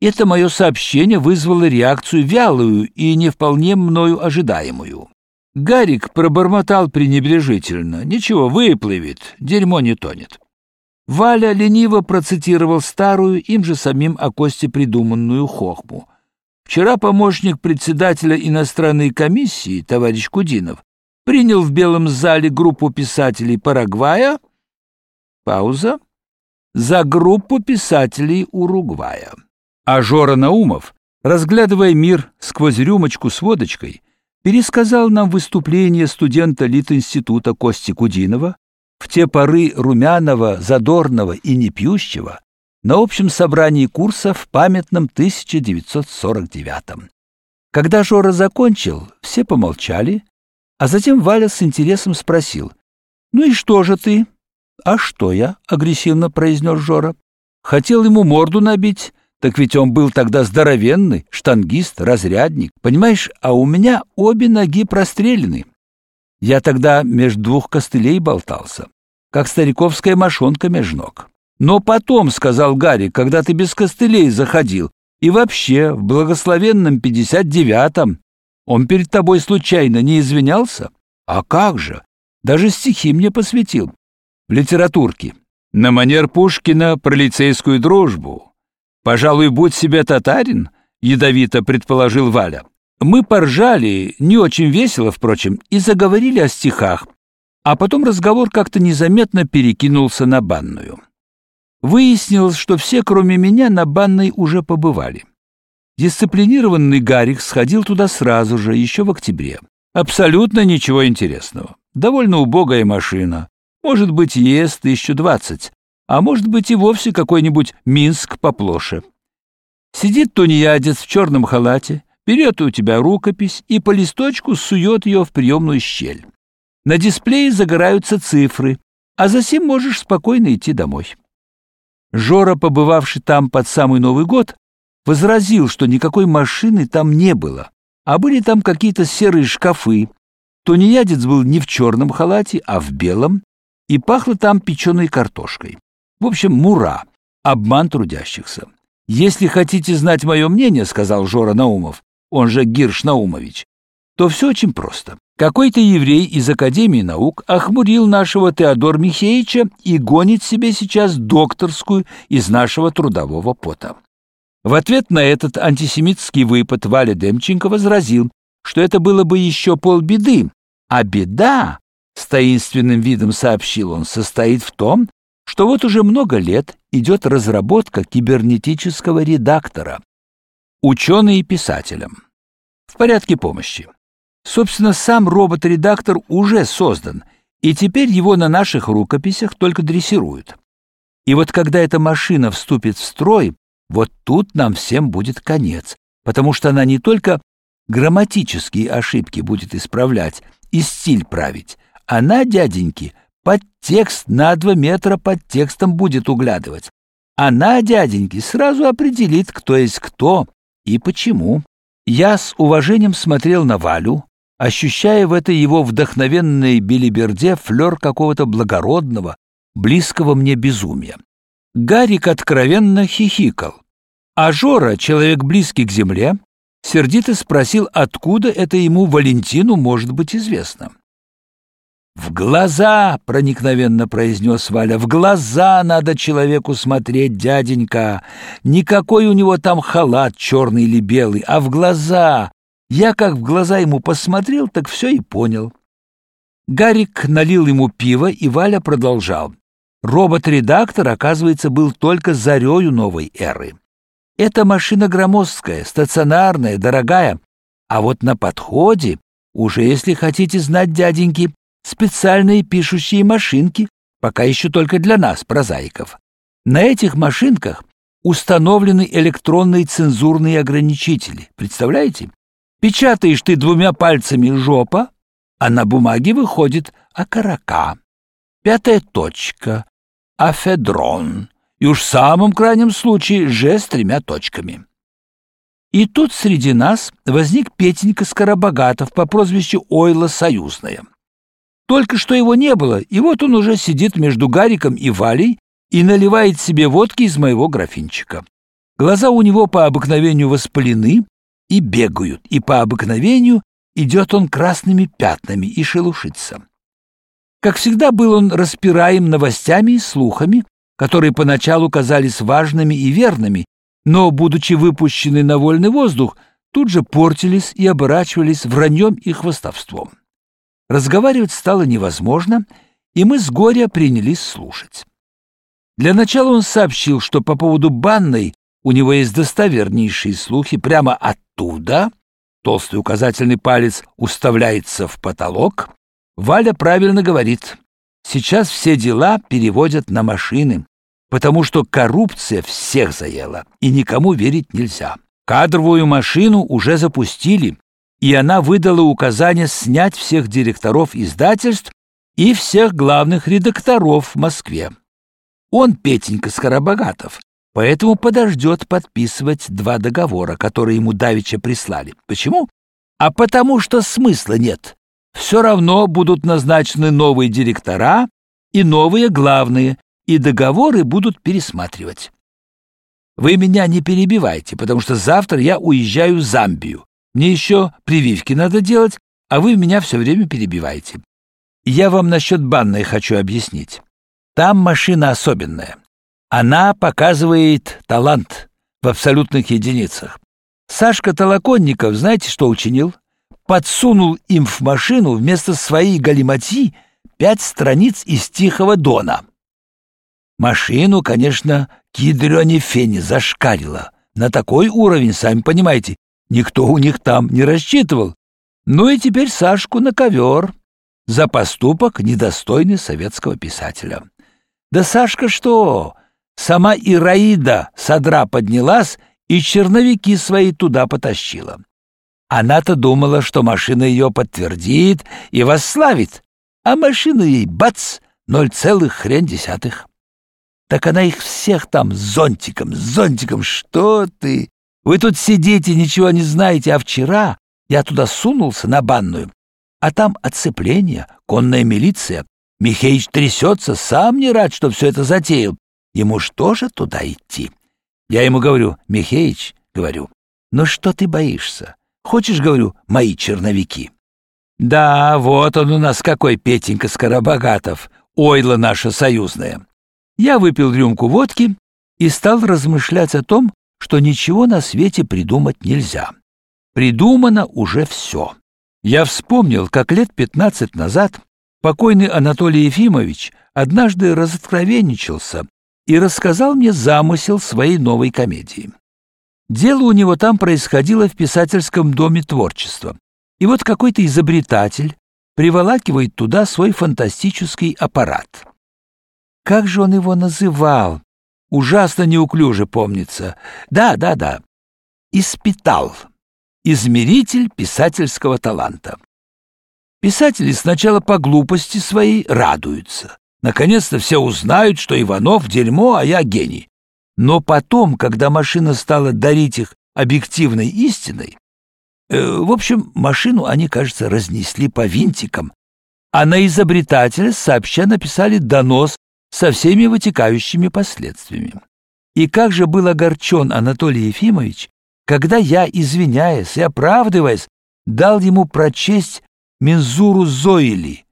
Это мое сообщение вызвало реакцию вялую и не вполне мною ожидаемую. Гарик пробормотал пренебрежительно. «Ничего, выплывет, дерьмо не тонет». Валя лениво процитировал старую, им же самим о Косте придуманную хохму. Вчера помощник председателя иностранной комиссии, товарищ Кудинов, принял в Белом зале группу писателей Парагвая, пауза, за группу писателей Уругвая. А Жора Наумов, разглядывая мир сквозь рюмочку с водочкой, пересказал нам выступление студента Литинститута Кости Кудинова в те поры румяного, задорного и непьющего на общем собрании курса в памятном 1949 Когда Жора закончил, все помолчали, а затем Валя с интересом спросил, «Ну и что же ты?» «А что я?» — агрессивно произнес Жора. «Хотел ему морду набить, так ведь он был тогда здоровенный, штангист, разрядник. Понимаешь, а у меня обе ноги прострелены. Я тогда между двух костылей болтался, как стариковская мошонка меж ног. Но потом, — сказал Гарри, — когда ты без костылей заходил, и вообще в благословенном пятьдесят девятом, он перед тобой случайно не извинялся? А как же? Даже стихи мне посвятил. В литературке. На манер Пушкина про лицейскую дружбу. Пожалуй, будь себе татарин, ядовито предположил Валя. Мы поржали, не очень весело, впрочем, и заговорили о стихах, а потом разговор как-то незаметно перекинулся на банную. Выяснилось, что все, кроме меня, на банной уже побывали. Дисциплинированный Гарик сходил туда сразу же, еще в октябре. Абсолютно ничего интересного. Довольно убогая машина. Может быть, ЕС 1020, а может быть и вовсе какой-нибудь Минск поплоше. Сидит тунеядец в черном халате, берет у тебя рукопись и по листочку сует ее в приемную щель. На дисплее загораются цифры, а затем можешь спокойно идти домой. Жора, побывавший там под самый Новый год, возразил, что никакой машины там не было, а были там какие-то серые шкафы. Тунеядец был не в черном халате, а в белом, и пахло там печеной картошкой. В общем, мура, обман трудящихся. «Если хотите знать мое мнение, — сказал Жора Наумов, он же Гирш Наумович, то все очень просто. Какой-то еврей из Академии наук охмурил нашего Теодор Михеевича и гонит себе сейчас докторскую из нашего трудового пота. В ответ на этот антисемитский выпад Валя Демченко возразил, что это было бы еще полбеды, а беда, с таинственным видом сообщил он, состоит в том, что вот уже много лет идет разработка кибернетического редактора, ученый и писателем. В порядке помощи. Собственно, сам робот-редактор уже создан, и теперь его на наших рукописях только дрессируют. И вот когда эта машина вступит в строй, вот тут нам всем будет конец, потому что она не только грамматические ошибки будет исправлять и стиль править, она, дяденьки, под текст на два метра под текстом будет углядывать. Она, дяденьки, сразу определит, кто есть кто и почему. Я с уважением смотрел на Валю, ощущая в этой его вдохновенной белиберде флер какого-то благородного, близкого мне безумия. Гарик откровенно хихикал. А Жора, человек близкий к земле, сердито спросил, откуда это ему, Валентину, может быть известно. «В глаза!» — проникновенно произнес Валя. «В глаза надо человеку смотреть, дяденька! Никакой у него там халат черный или белый, а в глаза! Я как в глаза ему посмотрел, так все и понял». Гарик налил ему пиво, и Валя продолжал. Робот-редактор, оказывается, был только зарею новой эры. Эта машина громоздкая, стационарная, дорогая, а вот на подходе, уже если хотите знать, дяденьки, специальные пишущие машинки, пока еще только для нас, прозаиков. На этих машинках установлены электронные цензурные ограничители. Представляете? Печатаешь ты двумя пальцами жопа, а на бумаге выходит окорока. Пятая точка, афедрон, и уж в самом крайнем случае же с тремя точками. И тут среди нас возник Петенька Скоробогатов по прозвищу Ойла Союзная. Только что его не было, и вот он уже сидит между Гариком и Валей и наливает себе водки из моего графинчика. Глаза у него по обыкновению воспалены и бегают, и по обыкновению идет он красными пятнами и шелушится. Как всегда был он распираем новостями и слухами, которые поначалу казались важными и верными, но, будучи выпущены на вольный воздух, тут же портились и оборачивались враньем и хвостовством. Разговаривать стало невозможно, и мы с горя принялись слушать. Для начала он сообщил, что по поводу банной у него есть достовернейшие слухи прямо оттуда, толстый указательный палец уставляется в потолок, Валя правильно говорит, сейчас все дела переводят на машины, потому что коррупция всех заела, и никому верить нельзя. Кадровую машину уже запустили, и она выдала указание снять всех директоров издательств и всех главных редакторов в Москве. Он, Петенька Скоробогатов, поэтому подождет подписывать два договора, которые ему давеча прислали. Почему? А потому что смысла нет. Все равно будут назначены новые директора и новые главные, и договоры будут пересматривать. Вы меня не перебивайте, потому что завтра я уезжаю в Замбию. Мне еще прививки надо делать, а вы меня все время перебиваете. Я вам насчет банной хочу объяснить. Там машина особенная. Она показывает талант в абсолютных единицах. Сашка Толоконников, знаете, что учинил? Подсунул им в машину вместо своей галиматьи пять страниц из Тихого Дона. Машину, конечно, к ядрене фене зашкалило. На такой уровень, сами понимаете, никто у них там не рассчитывал. Ну и теперь Сашку на ковер за поступок, недостойный советского писателя. Да Сашка что? Сама Ираида содра поднялась и черновики свои туда потащила. Она-то думала, что машина ее подтвердит и восславит, а машина ей бац, ноль целых хрен десятых. Так она их всех там зонтиком, зонтиком, что ты? Вы тут сидите, ничего не знаете, а вчера я туда сунулся на банную, а там оцепление, конная милиция, Михеич трясется, сам не рад, что все это затеял. Ему ж тоже туда идти. Я ему говорю, Михеич, говорю, ну что ты боишься? Хочешь, говорю, мои черновики? Да, вот он у нас какой, Петенька Скоробогатов, ойла наша союзная. Я выпил рюмку водки и стал размышлять о том, что ничего на свете придумать нельзя. Придумано уже все. Я вспомнил, как лет пятнадцать назад покойный Анатолий Ефимович однажды разоткровенничался и рассказал мне замысел своей новой комедии. Дело у него там происходило в писательском доме творчества. И вот какой-то изобретатель приволакивает туда свой фантастический аппарат. Как же он его называл? Ужасно неуклюже помнится. Да, да, да. Испитал. Измеритель писательского таланта. Писатели сначала по глупости своей радуются. Наконец-то все узнают, что Иванов — дерьмо, а я гений. Но потом, когда машина стала дарить их объективной истиной, э, в общем, машину они, кажется, разнесли по винтикам, а на изобретателя сообща написали донос со всеми вытекающими последствиями. И как же был огорчен Анатолий Ефимович, когда я, извиняясь и оправдываясь, дал ему прочесть Мензуру Зоили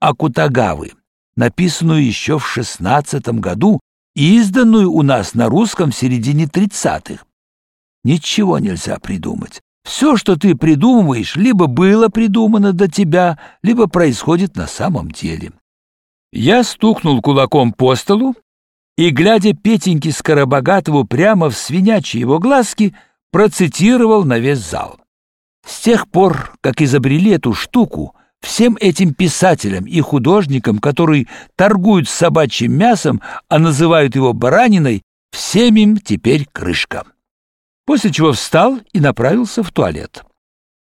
Акутагавы, написанную еще в шестнадцатом году и изданную у нас на русском в середине тридцатых. Ничего нельзя придумать. Все, что ты придумываешь, либо было придумано до тебя, либо происходит на самом деле. Я стукнул кулаком по столу и, глядя Петеньке Скоробогатову прямо в свинячьи его глазки, процитировал на весь зал. С тех пор, как изобрели эту штуку, всем этим писателям и художникам, которые торгуют собачьим мясом, а называют его бараниной, всем им теперь крышка. После чего встал и направился в туалет.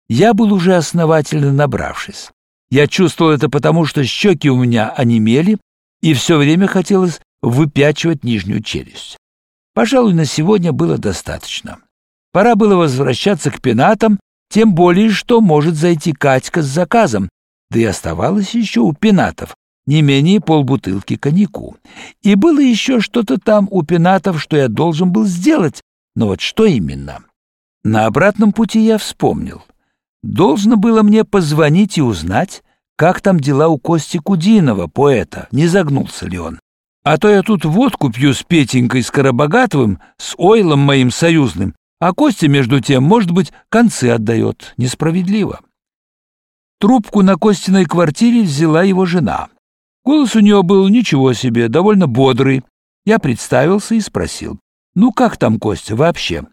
Я был уже основательно набравшись. Я чувствовал это потому, что щеки у меня онемели, и все время хотелось выпячивать нижнюю челюсть. Пожалуй, на сегодня было достаточно. Пора было возвращаться к пенатам тем более, что может зайти Катька с заказом, да и оставалось еще у пенатов не менее полбутылки коньяку. И было еще что-то там у пенатов, что я должен был сделать, Но вот что именно? На обратном пути я вспомнил. Должно было мне позвонить и узнать, как там дела у Кости Кудинова, поэта, не загнулся ли он. А то я тут водку пью с Петенькой Скоробогатовым, с Ойлом моим союзным, а Костя, между тем, может быть, концы отдает. Несправедливо. Трубку на Костиной квартире взяла его жена. Голос у нее был ничего себе, довольно бодрый. Я представился и спросил, «Ну как там, Костя, вообще?»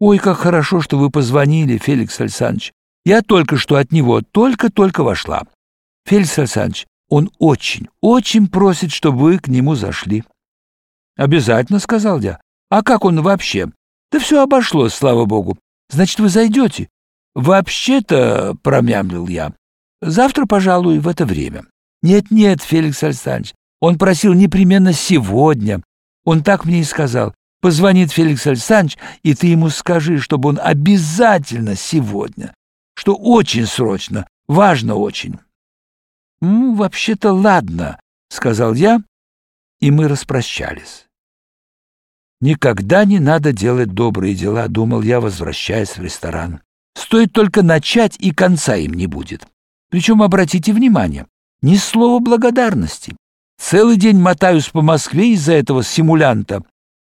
«Ой, как хорошо, что вы позвонили, Феликс Александрович. Я только что от него, только-только вошла. Феликс Александрович, он очень, очень просит, чтобы вы к нему зашли». «Обязательно», — сказал я. «А как он вообще?» «Да все обошлось, слава богу. Значит, вы зайдете?» «Вообще-то», — промямлил я, — «завтра, пожалуй, в это время». «Нет-нет, Феликс Александрович, он просил непременно сегодня. Он так мне и сказал. Позвонит Феликс Александрович, и ты ему скажи, чтобы он обязательно сегодня, что очень срочно, важно очень». «Ну, вообще-то ладно», — сказал я, и мы распрощались. «Никогда не надо делать добрые дела», — думал я, возвращаясь в ресторан. «Стоит только начать, и конца им не будет. Причем, обратите внимание, ни слова благодарности. Целый день мотаюсь по Москве из-за этого симулянта.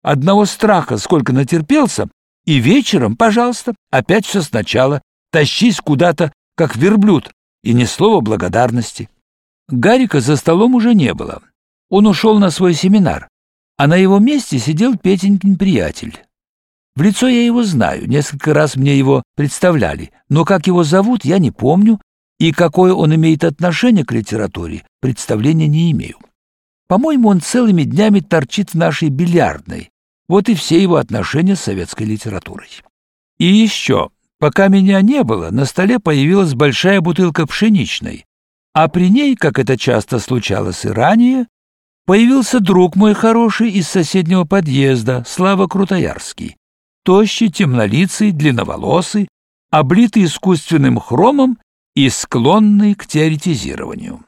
Одного страха сколько натерпелся, и вечером, пожалуйста, опять все сначала. Тащись куда-то, как верблюд, и ни слова благодарности. Гарика за столом уже не было. Он ушел на свой семинар, а на его месте сидел Петенькин приятель. В лицо я его знаю, несколько раз мне его представляли, но как его зовут, я не помню, и какое он имеет отношение к литературе, представления не имею. По-моему, он целыми днями торчит в нашей бильярдной. Вот и все его отношения с советской литературой. И еще, пока меня не было, на столе появилась большая бутылка пшеничной, а при ней, как это часто случалось и ранее, появился друг мой хороший из соседнего подъезда, Слава Крутоярский, тощий, темнолицый, длинноволосый, облитый искусственным хромом и склонный к теоретизированию.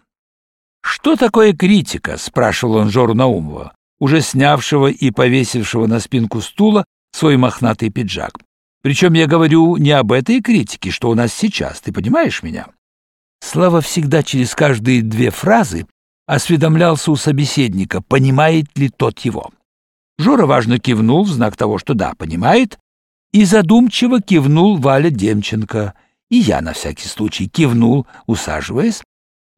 «Что такое критика?» — спрашивал он Жору Наумова, уже снявшего и повесившего на спинку стула свой мохнатый пиджак. «Причем я говорю не об этой критике, что у нас сейчас, ты понимаешь меня?» Слава всегда через каждые две фразы осведомлялся у собеседника, понимает ли тот его. Жора важно кивнул в знак того, что да, понимает, и задумчиво кивнул Валя Демченко — и я на всякий случай кивнул, усаживаясь,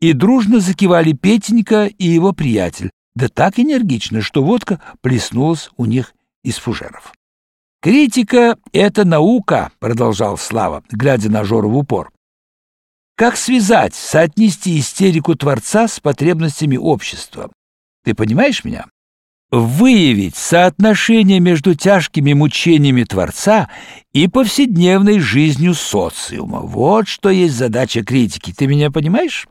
и дружно закивали Петенька и его приятель, да так энергично, что водка плеснулась у них из фужеров. «Критика — это наука», — продолжал Слава, глядя на Жору в упор. «Как связать, соотнести истерику Творца с потребностями общества? Ты понимаешь меня?» выявить соотношение между тяжкими мучениями Творца и повседневной жизнью социума. Вот что есть задача критики. Ты меня понимаешь?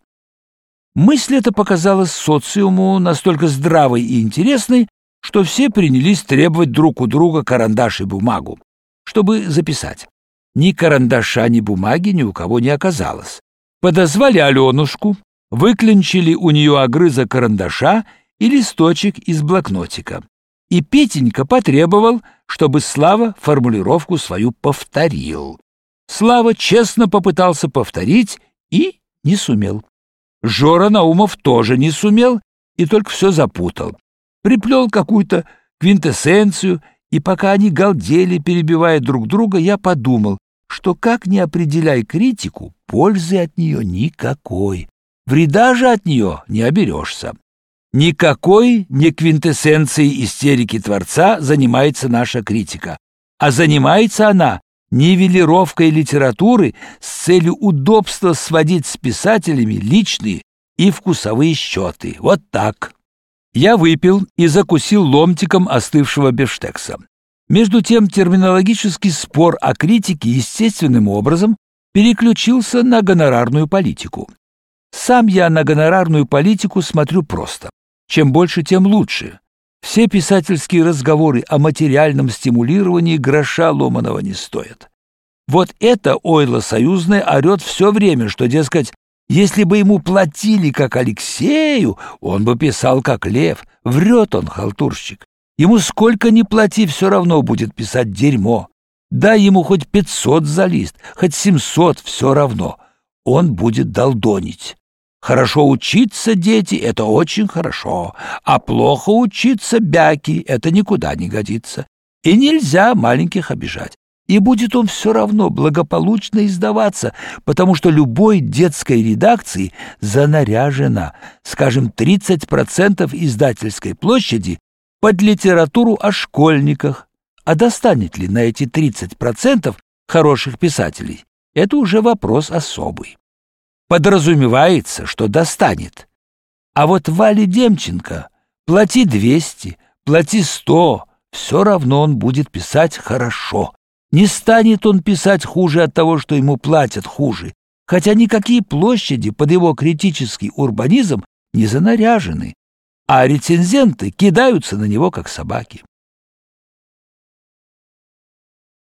Мысль эта показалась социуму настолько здравой и интересной, что все принялись требовать друг у друга карандаш и бумагу, чтобы записать. Ни карандаша, ни бумаги ни у кого не оказалось. Подозвали Аленушку, выклинчили у нее огрызок карандаша и листочек из блокнотика. И Петенька потребовал, чтобы Слава формулировку свою повторил. Слава честно попытался повторить и не сумел. Жора Наумов тоже не сумел и только все запутал. Приплел какую-то квинтэссенцию, и пока они галдели, перебивая друг друга, я подумал, что как не определяй критику, пользы от нее никакой. Вреда же от нее не оберешься. Никакой не квинтэссенцией истерики Творца занимается наша критика, а занимается она нивелировкой литературы с целью удобства сводить с писателями личные и вкусовые счеты. Вот так. Я выпил и закусил ломтиком остывшего бифштекса. Между тем терминологический спор о критике естественным образом переключился на гонорарную политику. Сам я на гонорарную политику смотрю просто. Чем больше, тем лучше. Все писательские разговоры о материальном стимулировании гроша ломаного не стоят. Вот это ойло союзное орет все время, что, дескать, если бы ему платили, как Алексею, он бы писал, как лев. Врет он, халтурщик. Ему сколько ни плати, все равно будет писать дерьмо. Дай ему хоть пятьсот за лист, хоть семьсот, все равно. Он будет долдонить. Хорошо учиться, дети, это очень хорошо, а плохо учиться, бяки, это никуда не годится. И нельзя маленьких обижать. И будет он все равно благополучно издаваться, потому что любой детской редакции занаряжена, скажем, 30% издательской площади под литературу о школьниках. А достанет ли на эти 30% хороших писателей? Это уже вопрос особый. Подразумевается, что достанет. А вот Вале Демченко плати 200, плати 100, все равно он будет писать хорошо. Не станет он писать хуже от того, что ему платят хуже, хотя никакие площади под его критический урбанизм не занаряжены, а рецензенты кидаются на него, как собаки.